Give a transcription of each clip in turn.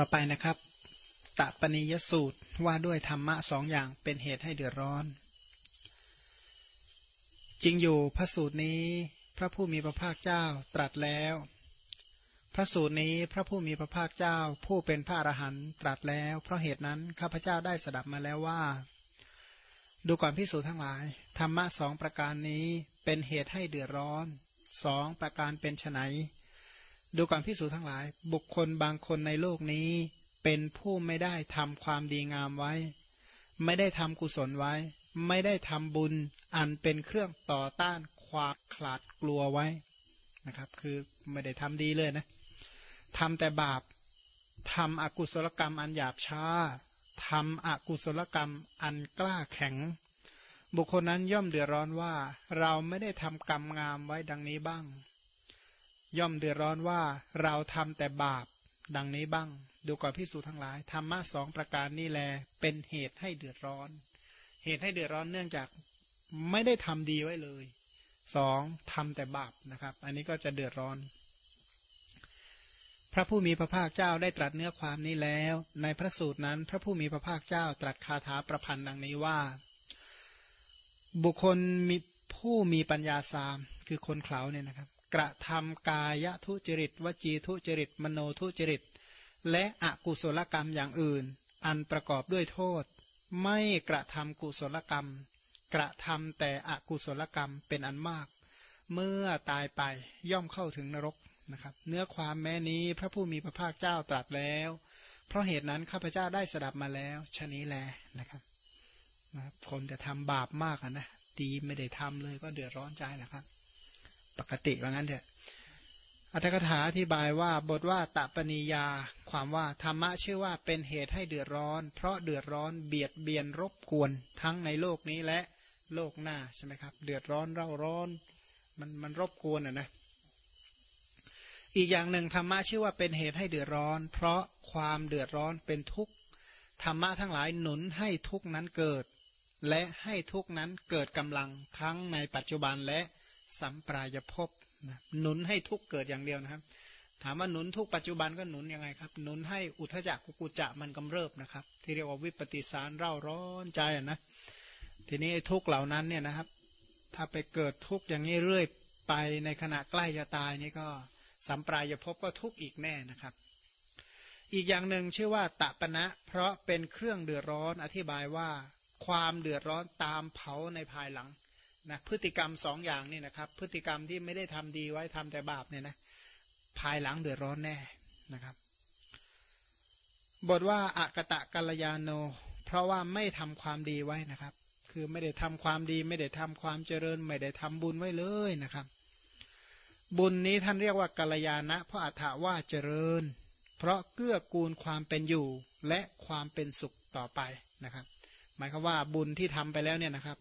ต่อไปนะครับตปนิยสูตรว่าด้วยธรรมะสองอย่างเป็นเหตุให้เดือดร้อน จริงอยู่พระสูตรนี้พระผู้มีพระภาคเจ้าตรัสแล้ว พระสูตรนี้พระผู้มีพระภาคเจ้าผู้เป็นพระอรหันต์ตรัสแล้ว เพราะเหตุนั้นข้าพเจ้าได้สดับมาแล้วว่า ดูก่อนพิสูจน์ทั้งหลาย ธรรมะสองประการนี้เป็นเหตุให้เดือดร้อนสองประการเป็นไฉน ดูก่อนพิสูจน์ทั้งหลาย บุคคลบางคนในโลกนี้เป็นผู้ไม่ได้ทำความดีงามไว้ ไม่ได้ทำกุศลไว้ ไม่ได้ทำบุญอันเป็นเครื่องต่อต้านความขลาดกลัวไว้นะครับ คือไม่ได้ทำดีเลยนะทำแต่บาปทำอกุศลกรรมอันหยาบช้าทำอกุศลกรรมอันกล้าแข็ง บุคคลนั้นย่อมเดือดร้อนว่า เราไม่ได้ทำกรรมงามไว้ดังนี้บ้าง ย่อมเดือดร้อนว่าเราทำแต่บาปดังนี้บ้าง ดูก่อนพิสูจทั้งหลายธรรมะสองประการนี้แลเป็นเหตุให้เดือดร้อน เหตุให้เดือดร้อนเนื่องจากไม่ได้ทำดีไว้เลยสองทำแต่บาปนะครับ อันนี้ก็จะเดือดร้อน พระผู้มีพระภาคเจ้าได้ตรัสเนื้อความนี้แล้ว ในพระสูตรนั้น พระผู้มีพระภาคเจ้าตรัสคาถาประพันธ์ดังนี้ว่า บุคคลมีผู้มีปัญญาสามคือคนเขาเนี่ยนะครับ กระทำกายทุจริต วจีทุจริต มโนทุจริต และอกุศลกรรมอย่างอื่น อันประกอบด้วยโทษ ไม่กระทำกุศลกรรม กระทำแต่อกุศลกรรมเป็นอันมาก เมื่อตายไปย่อมเข้าถึงนรกนะครับ เนื้อความแม้นี้พระผู้มีพระภาคเจ้าตรัสแล้ว เพราะเหตุนั้นข้าพเจ้าได้สดับมาแล้วชนี้แลนะครับคนจะทำบาปมากนะดีไม่ได้ทำเลยก็เดือดร้อนใจแหละครับ ปกติว่างั้นเถอะอัตถกถาอธิบายว่าบทว่าตปณียา ความว่าธรรมะชื่อว่าเป็นเหตุให้เดือดร้อน เพราะเดือดร้อนเบียดเบียนรบกวนทั้งในโลกนี้และโลกหน้าใช่ไหมครับ เดือดร้อนเร่าร้อน มันมันรบกวนอะนะอีกอย่างหนึ่งธรรมะชื่อว่าเป็นเหตุให้เดือดร้อน เพราะความเดือดร้อนเป็นทุกข์ธรรมะทั้งหลายหนุนให้ทุกข์นั้นเกิด และให้ทุกข์นั้นเกิดกำลังทั้งในปัจจุบันและ สัมปรายภพนะหนุนให้ทุกเกิดอย่างเดียวนะครับ ถามว่าหนุนทุกปัจจุบันก็หนุนยังไงครับ หนุนให้อุทจักกุกุจะมันกำเริบนะครับ ที่เรียกว่าวิปฏิสารเร่าร้อนใจนะทีนี้ทุกเหล่านั้นเนี่ยนะครับ ถ้าไปเกิดทุกอย่างนี้เรื่อยไปในขณะใกล้จะตายนี่ก็สัมปรายภพก็ทุกอีกแน่นะครับ อีกอย่างหนึ่งชื่อว่าตะปณะเพราะเป็นเครื่องเดือดร้อนอธิบายว่าความเดือดร้อนตามเผาในภายหลัง นะพฤติกรรมสองอย่างนี่นะครับ พฤติกรรมที่ไม่ได้ทำดีไว้ทำแต่บาปเนี่ยนะภายหลังเดือดร้อนแน่นะครับ บทว่าอากตะกัลยาโน เพราะว่าไม่ทำความดีไว้นะครับ คือไม่ได้ทำความดี ไม่ได้ทำความเจริญ ไม่ได้ทำบุญไว้เลยนะครับ บุญนี้ท่านเรียกว่ากัลยาณะเพราะอัฏฐว่าเจริญ เพราะเกื้อกูลความเป็นอยู่และความเป็นสุขต่อไปนะครับ หมายความว่าบุญที่ทำไปแล้วเนี่ยนะครับ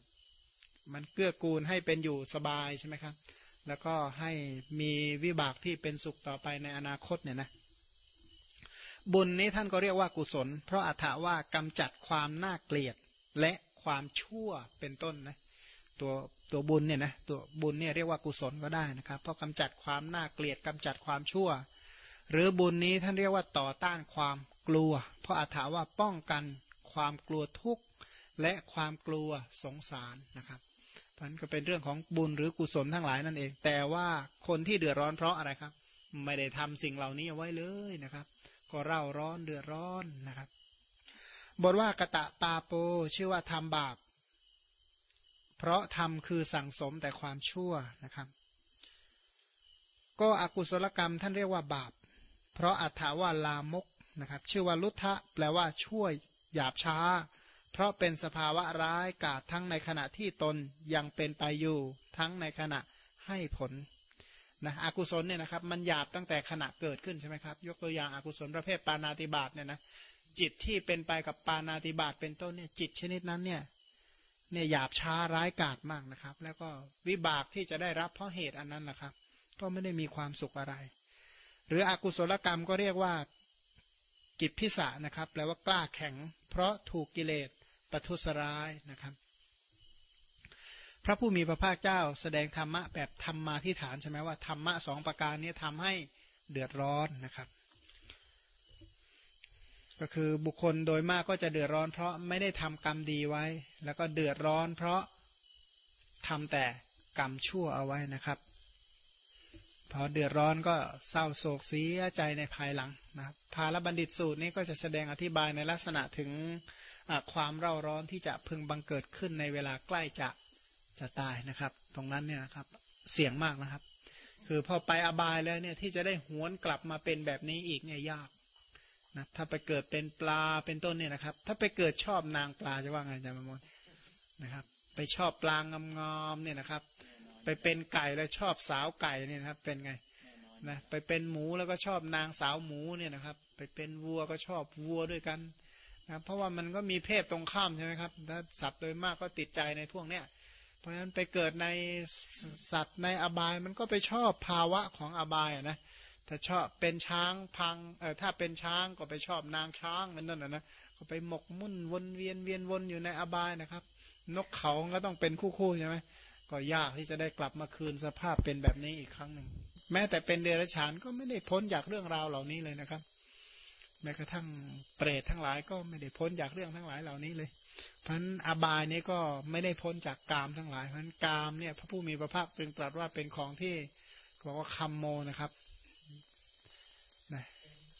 มันเกื้อกูลให้เป็นอยู่สบายใช่ไหมครับ แล้วก็ให้มีวิบากที่เป็นสุขต่อไปในอนาคตเนี่ยนะบุญนี้ท่านก็เรียกว่ากุศล เพราะอัถาว่ากำจัดความน่าเกลียดและความชั่วเป็นต้นนะตัวตัวบุญเนี่ยนะตัวบุญเนี่ยเรียกว่ากุศลก็ได้นะครับ เพราะกำจัดความน่าเกลียดกำจัดความชั่ว หรือบุญนี้ท่านเรียกว่าต่อต้านความกลัว เพราะอัถาว่าป้องกันความกลัวทุกข์และความกลัวสงสารนะครับ พันก็เป็นเรื่องของบุญหรือกุศลทั้งหลายนั่นเอง แต่ว่าคนที่เดือดร้อนเพราะอะไรครับ ไม่ได้ทำสิ่งเหล่านี้เอาไว้เลยนะครับ ก็เร่าร้อนเดือดร้อนนะครับ บทว่ากะตะปาโปชื่อว่าทำบาป เพราะทำคือสั่งสมแต่ความชั่วนะครับ ก็อกุศลกรรมท่านเรียกว่าบาป เพราะอัฏฐาว่าลามกนะครับ ชื่อว่าลุทธะแปลว่าช่วยหยาบช้า เพราะเป็นสภาวะร้ายกาศทั้งในขณะที่ตนยังเป็นไปอยู่ ทั้งในขณะให้ผลนะอกุศลเนี่ยนะครับมันหยาบตั้งแต่ขณะเกิดขึ้นใช่ไหมครับยกตัวอย่างอากุศลประเภทปานาติบาตเนี่ยนะจิตที่เป็นไปกับปานาติบาตเป็นต้นเนี่ยจิตชนิดนั้นเนี่ยเนี่ยหยาบช้าร้ายกาจมากนะครับ แล้วก็วิบากที่จะได้รับเพราะเหตุอันนั้นนะครับ ก็ไม่ได้มีความสุขอะไร หรืออกุศลกรรมก็เรียกว่ากิจพิสะนะครับแปลว่ากล้าแข็ง เพราะถูกกิเลส ประทุษร้ายนะครับ พระผู้มีพระภาคเจ้าแสดงธรรมะแบบธรรมมาที่ฐานใช่ไหมว่าธรรมะสองประการนี้ทำให้เดือดร้อนนะครับ ก็คือบุคคลโดยมากก็จะเดือดร้อน เพราะไม่ได้ทำกรรมดีไว้ แล้วก็เดือดร้อนเพราะทำแต่กรรมชั่วเอาไว้นะครับ พอเดือดร้อนก็เศร้าโศกเสียใจในภายหลังนะครับพาลบัณฑิตสูตรนี้ก็จะแสดงอธิบายในลักษณะถึง ความเร่าร้อนที่จะพึงบังเกิดขึ้นในเวลาใกล้จะจะตายนะครับ ตรงนั้นเนี่ยนะครับเสี่ยงมากนะครับ คือพอไปอบายแล้วเนี่ยที่จะได้หวนกลับมาเป็นแบบนี้อีกเนี่ยยากนะถ้าไปเกิดเป็นปลาเป็นต้นเนี่ยนะครับ ถ้าไปเกิดชอบนางปลาจะว่าไงอาจารย์มมนนะครับ ไปชอบปลางามๆเนี่ยนะครับ ไปเป็นไก่แล้วชอบสาวไก่เนี่ยนะครับ เป็นไงนะไปเป็นหมูแล้วก็ชอบนางสาวหมูเนี่ยนะครับ ไปเป็นวัวก็ชอบวัวด้วยกัน นะเพราะว่ามันก็มีเพศตรงข้ามใช่ไหมครับถ้าสัตว์โดยมากก็ติดใจในพวกเนี้ยเพราะฉะนั้นไปเกิดในสัตว์ในอบายมันก็ไปชอบภาวะของอบายนะถ้าชอบเป็นช้างพังเออถ้าเป็นช้างก็ไปชอบนางช้างเป็นต้นนะนะก็ไปหมกมุ่นวนเวียนเวียนวนอยู่ในอบายนะครับ นกเขาก็ต้องเป็นคู่ๆใช่ไหมก็ยากที่จะได้กลับมาคืนสภาพเป็นแบบนี้อีกครั้งหนึ่งแม้แต่เป็นเดรัจฉานก็ไม่ได้พ้นจากเรื่องราวเหล่านี้เลยนะครับ แม้กระทั่งเปรตทั้งหลายก็ไม่ได้พ้นจากเรื่องทั้งหลายเหล่านี้เลยเพราะนั้นอบายนี้ก็ไม่ได้พ้นจากกามทั้งหลายเพราะฉะนั้นกามเนี่ย พระผู้มีพระภาคเป็นตรัสว่าเป็นของที่บอกว่าคัมโมนะครับนะ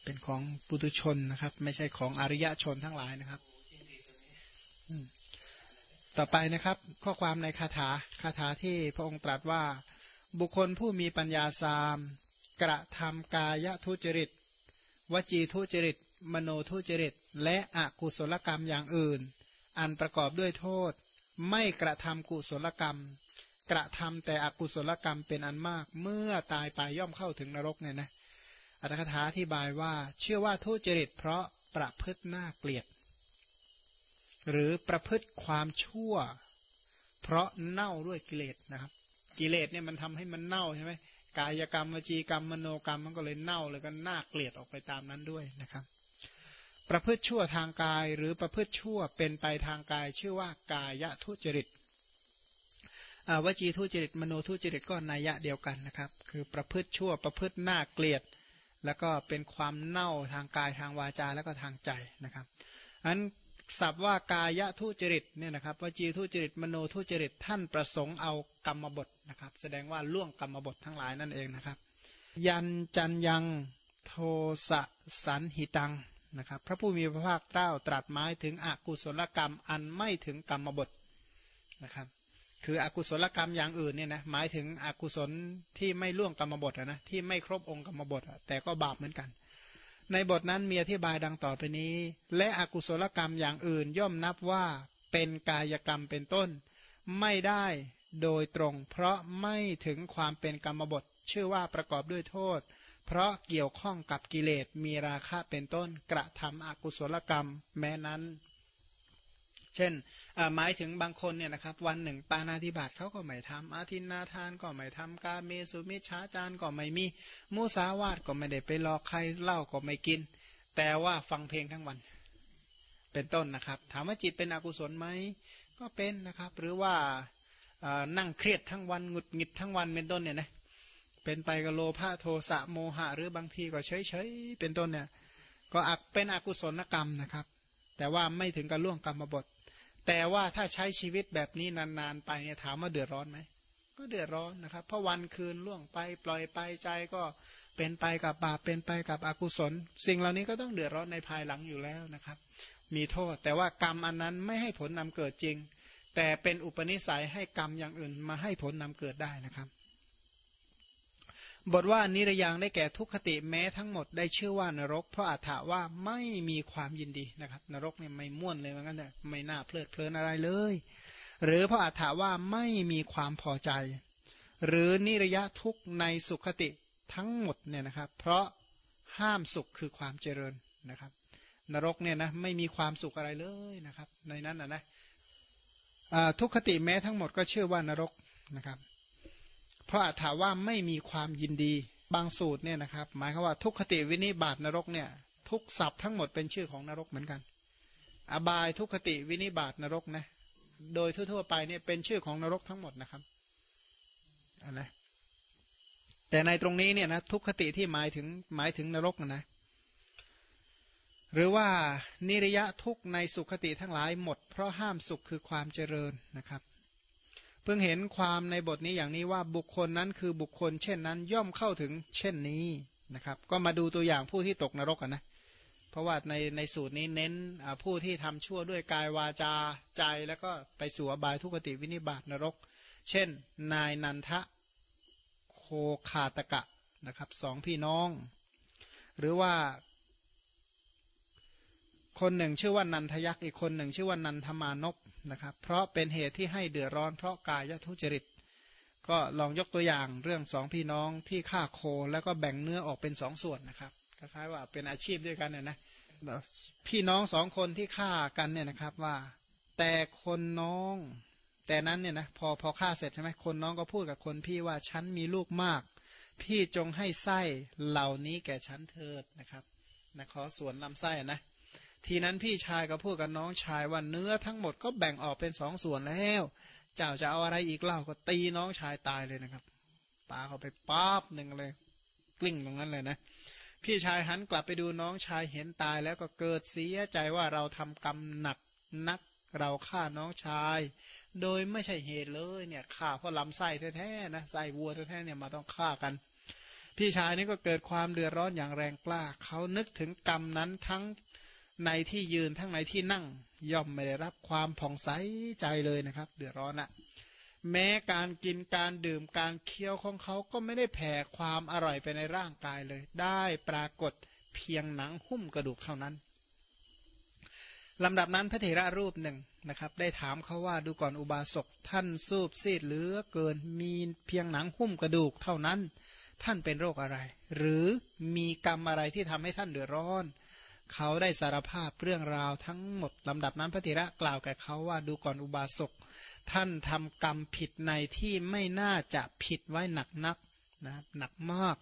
เป็นของปุตุชนนะครับ ไม่ใช่ของอริยชนทั้งหลายนะครับต่อไปนะครับ ข้อความในคาถาคาถาที่พระองค์ตรัสว่า บุคคลผู้มีปัญญาสาม กระทำกายทุจริต วจีทุจริต มโนทุจริต และอกุศลกรรมอย่างอื่น อันประกอบด้วยโทษ ไม่กระทำกุศลกรรม กระทำแต่อกุศลกรรมเป็นอันมากเมื่อตายไปย่อมเข้าถึงนรกเนี่ยนะอัตถกถาอธิบายว่า เชื่อว่าทุจริต เพราะประพฤติหน้าเกลียด หรือประพฤติความชั่ว เพราะเน่าด้วยกิเลสนะครับ กิเลสเนี่ยมันทำให้มันเน่าใช่ไหม กายกรรมวจีกรรมมโนกรรมมันก็เลยเน่าเลยก็น่าเกลียดออกไปตามนั้นด้วยนะครับ ประพฤติชั่วทางกายหรือประพฤติชั่วเป็นไปทางกาย ชื่อว่ากายทุจริตวจีทุจริตมโนทุจริตก็นัยยะเดียวกันนะครับ คือประพฤติชั่วประพฤติน้าเกลียด แล้วก็เป็นความเน่าทางกายทางวาจาแล้วก็ทางใจนะครับอัน ศัพท์ว่ากายทุจริตเนี่ยนะครับวจีทุจริตมโนทุจริตท่านประสงค์เอากรรมบทนะครับ แสดงว่าล่วงกรรมบททั้งหลายนั่นเองนะครับ ยันจันยังโทสะสันหิตังนะครับ พระผู้มีพระภาคเจ้าตรัสหมายถึงอกุศลกรรมอันไม่ถึงกรรมบทนะครับคืออกุศลกรรมอย่างอื่นเนี่ยนะหมายถึงอกุศลที่ไม่ล่วงกรรมบทนะที่ไม่ครบองค์กรรมบทแต่ก็บาปเหมือนกัน ในบทนั้นมีอธิบายดังต่อไปนี้ และอกุศลกรรมอย่างอื่นย่อมนับว่าเป็นกายกรรมเป็นต้น ไม่ได้โดยตรง เพราะไม่ถึงความเป็นกรรมบทชื่อว่าประกอบด้วยโทษ เพราะเกี่ยวข้องกับกิเลสมีราคะเป็นต้นกระทำอกุศลกรรม แม้นั้น เช่นหมายถึงบางคนเนี่ยนะครับวันหนึ่งปานาธิบาตเขาก็ไม่ทำอาทินนาทานก็ไม่ทำกาเมสุมิชาจารก็ไม่มีมุสาวาตก็ไม่ได้ไปหลอกใครเล่าก็ไม่กิน แต่ว่าฟังเพลงทั้งวัน เป็นต้นนะครับ ถามว่าจิตเป็นอกุศลไหมก็เป็นนะครับ หรือว่านั่งเครียดทั้งวันหงุดหงิดทั้งวันเป็นต้นเนี่ยนะเป็นไปกับโลภะโทสะโมหะ หรือบางทีก็เฉยเฉยเป็นต้นเนี่ยก็อักเป็นอกุศลกรรมนะครับ แต่ว่าไม่ถึงกับล่วงกรรมบท แต่ว่าถ้าใช้ชีวิตแบบนี้นานๆไปเนี่ยถามว่าเดือดร้อนไหมก็เดือดร้อนนะครับ เพราะวันคืนล่วงไปปล่อยไปใจก็เป็นไปกับบาปเป็นไปกับอกุศล สิ่งเหล่านี้ก็ต้องเดือดร้อนในภายหลังอยู่แล้วนะครับ มีโทษ แต่ว่ากรรมอันนั้นไม่ให้ผลนำเกิดจริง แต่เป็นอุปนิสัยให้กรรมอย่างอื่นมาให้ผลนำเกิดได้นะครับ บทว่านิรยางได้แก่ทุกขติแม้ทั้งหมดได้ชื่อว่านรก เพราะอาถาว่าไม่มีความยินดีนะครับ นรกเนี่ยไม่ม่วนเลยเหมือนกันแต่ไม่น่าเพลิดเพลินอะไรเลย หรือเพราะอาถาว่าไม่มีความพอใจ หรือนิรยะทุกในสุขติทั้งหมดเนี่ยนะครับ เพราะห้ามสุขคือความเจริญนะครับ นรกเนี่ยนะไม่มีความสุขอะไรเลยนะครับ ในนั้นนะนะทุกขติแม้ทั้งหมดก็เชื่อว่านรกนะครับ เพราะถาว่าไม่มีความยินดีบางสูตรเนี่ยนะครับ หมายความว่าทุกขติวินิบาตนรกเนี่ยทุกศัพท์ทั้งหมดเป็นชื่อของนรกเหมือนกัน อบายทุกขติวินิบาตนรกนะโดยทั่วๆไปเนี่ยเป็นชื่อของนรกทั้งหมดนะครับอันนะแต่ในตรงนี้เนี่ยนะทุกขติที่หมายถึงหมายถึงนรกนะหรือว่านิรยะทุกในสุขติทั้งหลายหมด เพราะห้ามสุขคือความเจริญนะครับ เพิ่งเห็นความในบทนี้อย่างนี้ว่าบุคคลนั้นคือบุคคล เช่นนั้นย่อมเข้าถึงเช่นนี้นะครับ ก็มาดูตัวอย่างผู้ที่ตกนรกกันนะเพราะว่าในในสูตรนี้เน้นผู้ที่ทำชั่วด้วยกายวาจาใจแล้วก็ไปสู่อบายทุกติวินิบาตนรก เช่น นายนันทะโคคาตกะนะครับสองพี่น้อง หรือว่า คนหนึ่งชื่อว่านันทยักษ์อีกคนหนึ่งชื่อว่านันทมานพนะครับ เพราะเป็นเหตุที่ให้เดือดร้อนเพราะกายทุจริต ก็ลองยกตัวอย่างเรื่องสองพี่น้องที่ฆ่าโคแล้วก็แบ่งเนื้อออกเป็นสองส่วนนะครับคล้ายๆว่าเป็นอาชีพด้วยกันเนี่ยนะพี่น้องสองคนที่ฆ่ากันเนี่ยนะครับว่า แต่คนน้องแต่นั้นเนี่ยนะพอพอฆ่าเสร็จใช่ไหมคนน้องก็พูดกับคนพี่ว่าฉันมีลูกมาก พี่จงให้ไส้เหล่านี้แก่ฉันเถิดนะครับนะขอส่วนลำไส้นะ ทีนั้นพี่ชายก็พูดกับน้องชายว่าเนื้อทั้งหมดก็แบ่งออกเป็นสองส่วนแล้ว เจ้าจะเอาอะไรอีกเล่าก็ตีน้องชายตายเลยนะครับปาเขาไปป๊าบหนึ่งเลย กลิ้งตรงนั้นเลยนะ พี่ชายหันกลับไปดูน้องชายเห็นตายแล้วก็เกิดเสียใจว่าเราทำกรรมหนักนักเราฆ่าน้องชาย โดยไม่ใช่เหตุเลยเนี่ยฆ่าเพราะลำไส้แท้ๆนะไส้วัวแท้ๆเนี่ยมาต้องฆ่ากัน พี่ชายนี่ก็เกิดความเดือดร้อนอย่างแรงกล้า เขานึกถึงกรรมนั้นทั้ง ในที่ยืนทั้งในที่นั่ง ย่อมไม่ได้รับความผ่องใสใจเลยนะครับ เดือดร้อนละแม้การกินการดื่มการเคี้ยวของเขาก็ไม่ได้แผ่ความอร่อยไปในร่างกายเลย ได้ปรากฏเพียงหนังหุ้มกระดูกเท่านั้นลำดับนั้นพระเถระรูปหนึ่งนะครับ ได้ถามเขาว่าดูก่อนอุบาสกท่านสูบซีดเหลือเกินมีเพียงหนังหุ้มกระดูกเท่านั้น ท่านเป็นโรคอะไร หรือมีกรรมอะไรที่ทำให้ท่านเดือดร้อน เขาได้สารภาพเรื่องราวทั้งหมดลำดับนั้นพระเถระกล่าวแก่เขาว่าดูก่อนอุบาสกท่านทำกรรมผิดในที่ไม่น่าจะผิดไว้หนักนักนะหนักมาก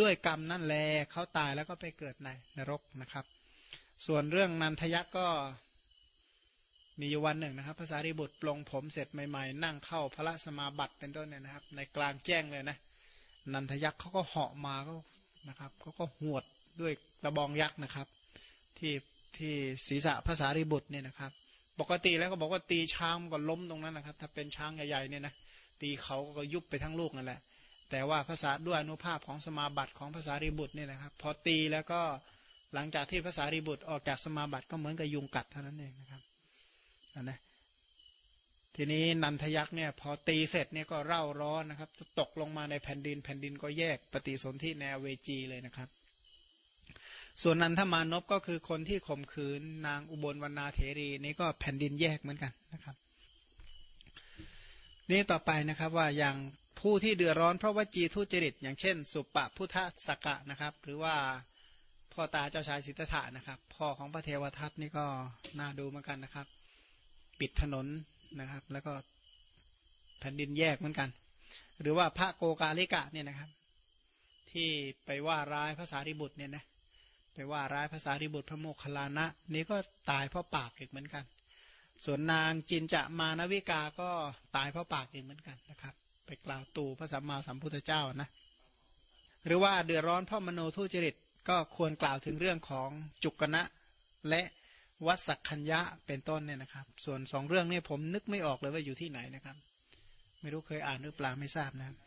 ด้วยกรรมนั่นแลเขาตายแล้วก็ไปเกิดในนรกนะครับ ส่วนเรื่องนันทยักษ์ก็มีอยู่วันหนึ่งนะครับภาษาริบุตรปลงผมเสร็จใหม่ๆ นั่งเข้าพระสมาบัติเป็นต้นเนี่ยนะครับ ในกลางแจ้งเลยนะ นันทยักษ์เขาก็เหาะมาก็นะครับเขาก็หวดด้วยกระบองยักษ์นะครับ ที่ที่ศีรษะภาษาริบุตรเนี่ยนะครับ ปกติแล้วก็บอกว่าตีช้างก็ล้มตรงนั้นนะครับ ถ้าเป็นช้างใหญ่ๆเนี่ยนะตีเขาก็ยุบไปทั้งลูกนั่นแหละ แต่ว่าภาษาด้วยอนุภาพของสมาบัติของภาษาริบุตรเนี่ยนะครับ พอตีแล้วก็หลังจากที่ภาษาริบุตรออกจากสมาบัติก็เหมือนกับยุงกัดเท่านั้นเองนะครับนะทีนี้นันทยักษ์เนี่ยพอตีเสร็จเนี่ยก็เร่าร้อนนะครับตกลงมาในแผ่นดินแผ่นดินก็แยกปฏิสนธิแนวเวจีเลยนะครับ ส่วนนันทมานพก็คือคนที่ข่มขืนนางอุบลวรรณาเถรีนี่ก็แผ่นดินแยกเหมือนกันนะครับ นี่ต่อไปนะครับว่าอย่างผู้ที่เดือดร้อนเพราะว่าจีทุจริต อย่างเช่น สุปปพุทธสกะนะครับ หรือว่าพ่อตาเจ้าชายสิทธัตถะนะครับ พ่อของพระเทวทัตนี่ก็น่าดูเหมือนกันนะครับ ปิดถนนนะครับ แล้วก็แผ่นดินแยกเหมือนกัน หรือว่าพระโกกาลิกะเนี่ยนะครับ ที่ไปว่าร้ายภาษาริบุตรเนี่ยนะ ไปว่าร้ายภาษาริบุตรพระโมคคัลลานะ นี้ก็ตายเพราะปากอีกเหมือนกัน ส่วนนางจินจะมานวิกาก็ตายเพราะปากอีกเหมือนกันนะครับ ไปกล่าวตู่พระสัมมาสัมพุทธเจ้านะ หรือว่าเดือดร้อนเพราะมโนทุจริตก็ควรกล่าวถึงเรื่องของจุกนะและวัสักคัญญะเป็นต้นเนี่ยนะครับ ส่วนสองเรื่องนี้ผมนึกไม่ออกเลยว่าอยู่ที่ไหนนะครับ ไม่รู้เคยอ่านหรือเปล่าไม่ทราบนะครับ